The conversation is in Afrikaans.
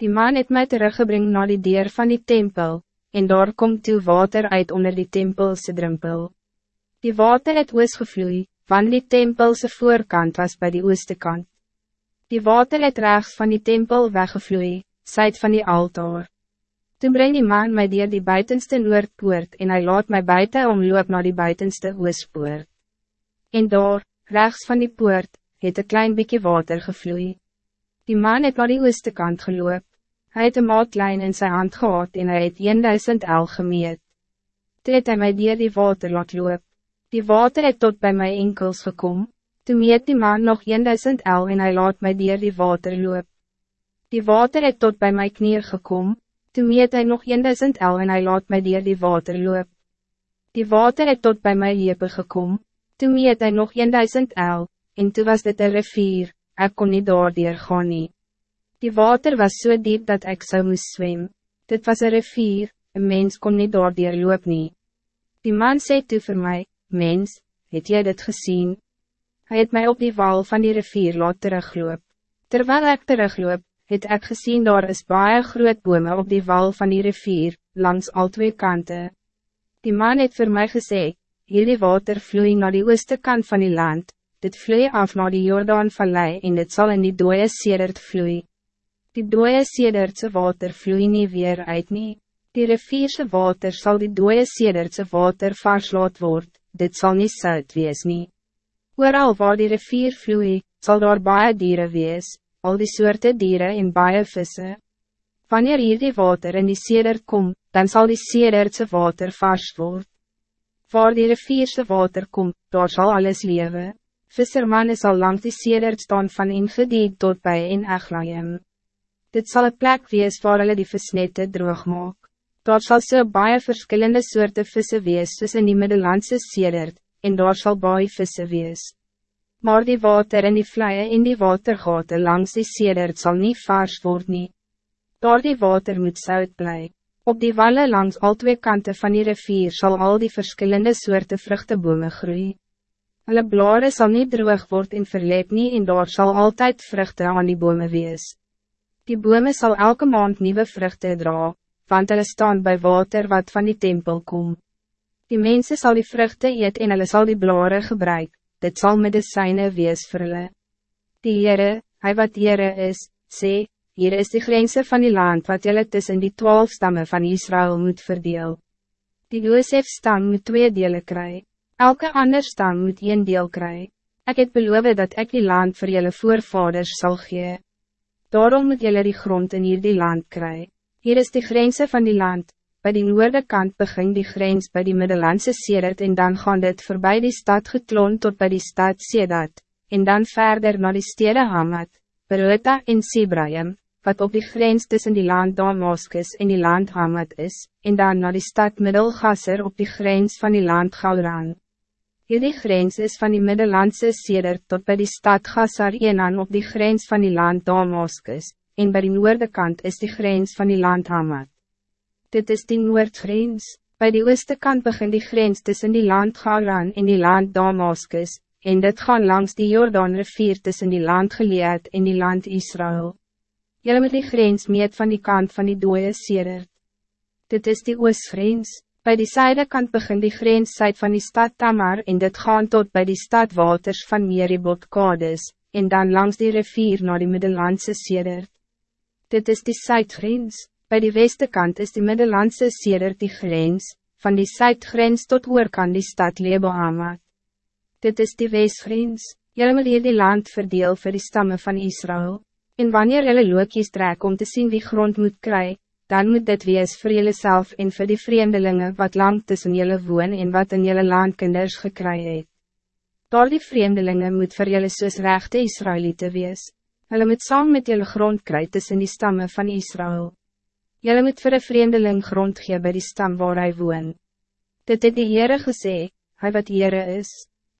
Die man het mij teruggebring naar die deur van die tempel, en daar komt toe water uit onder die tempelse drempel. Die water het oos gevloei, want die tempelse voorkant was bij die ooste kant. Die water het rechts van die tempel weggevloei, syd van die altaar. Toen breng die man mij dier die buitenste noordpoort en hij laat mij buiten omloop naar die buitenste oospoort. En daar, rechts van die poort, het een klein beetje water gevloei. Die man het naar die ooste kant geloop. Hij het een maatlijn in zijn hand gehad en hij het 1000 el gemeet. Toe het hy my dier die water laat loop. Die water het tot bij mijn enkels gekom. Toe meet die man nog 1000 el en hij laat my dier die water loop. Die water het tot bij mijn knier gekom. Toe meet hy nog 1000 el en hij laat my dier die water loop. Die water het tot bij mijn hepe gekom. Toe meet hy nog 1000 el, en toe was dit een rivier, ek kon nie daar gaan nie. Die water was zo so diep dat ik zou moest zwemmen. Dit was een rivier, een mens kon niet door die loop nie. Die man zei toe voor mij, mens, het jy dit gezien? Hij het mij op die wal van die rivier laat terugloop. Terwijl ik terugloop, het ek gezien daar is baie groot bome op die wal van die rivier, langs al twee kanten. Die man het voor mij gezegd, hierdie water vloei naar die ooste kant van die land, dit vloei af naar die Jordaan vallei en dit zal in die dooie sedert vloei. Die dooie sedertse water vloei nie weer uit nie. Die rivierse water zal die dooie sedertse water vars laat word, dit zal niet zout wees nie. Ooral waar die rivier vloei, zal daar baie dieren wees, al die soorte dieren en baie visse. Wanneer hier die water in die sedert kom, dan zal die sedertse water vars word. Waar die rivierse water kom, daar zal alles leven. Visserman is al lang die sedert staan van ingediend tot bij in Echlaim. Dit zal een plek wees waar hulle die visnette droog maak. Daar sal so baie verschillende soorten vissen wees soos in die Middellandse sedert, en daar sal baie vissen wees. Maar die water in die vleie en die watergaten langs die sedert zal niet vaars worden. nie. Daar die water moet zout bly. Op die wallen langs al twee kanten van die rivier zal al die verschillende soorten vruchtenbomen groeien. Hulle blare sal niet droog worden in verleep nie en daar sal altijd vruchten aan die bomen wees. Die bome zal elke maand nieuwe vruchten dra, want hulle staan bij water wat van die tempel kom. Die mensen zal die vruchten eet en hulle sal die blare gebruik, dit zal medicijne wees vir hulle. Die Heere, hy wat Heere is, sê, hier is de grense van die land wat julle tussen die twaalf stammen van Israël moet verdeel. Die Joosef stam moet twee delen kry, elke ander stam moet een deel kry. Ik het beloof dat ik die land voor jullie voorvaders zal geven. Daarom moet jullie die grond in hier die land kry. Hier is de grense van die land, bij die noorde kant begin die grens bij die Middellandse Sedert en dan gaan dit voorbij die stad gekloon tot bij die stad Sedat, en dan verder naar die stede Hamad, Beruta en Sibraim, wat op die grens tussen die land Damascus en die land Hamad is, en dan naar die stad Middelgasser op die grens van die land Gauran. Hierdie grens is van die Middellandse Seder tot bij die stad Gassar Enan op die grens van die land Damascus, en bij die noorde kant is die grens van die land Hamad. Dit is die noordgrens, bij die ooste kant begin die grens tussen die land Garan en die land Damascus, en dit gaan langs die Jordaan rivier tussen die land Geleed en die land Israël. Jylle moet die grens meet van die kant van die dooie Seder. Dit is die oostgrens. Bij die zijdekant begin die grens van die stad Tamar en dit gaan tot bij die stad Waters van Meribot Kades, en dan langs die rivier naar die Middellandse Sedert. Dit is die zuidgrens, bij die westekant is die Middellandse Sedert die grens, van die zuidgrens tot oorkant die stad Leboamat. Dit is die westgrens, jylle moet hier die land verdeel voor die stammen van Israël, en wanneer jylle lookies trek om te zien wie grond moet krijgen, dan moet dit wees voor jullie zelf en voor die vreemdelingen wat lang tussen jullie woon en wat in jullie landkinders gekry het. Door die vreemdelingen moet voor jullie soos rechte Israëlieten wees. Hulle moet saam met jullie grond kry tussen die stammen van Israël. Jullie moet voor een vreemdeling grond gee by die stam waar hij woon. Dit het die Heere gesê, hy wat Heere is.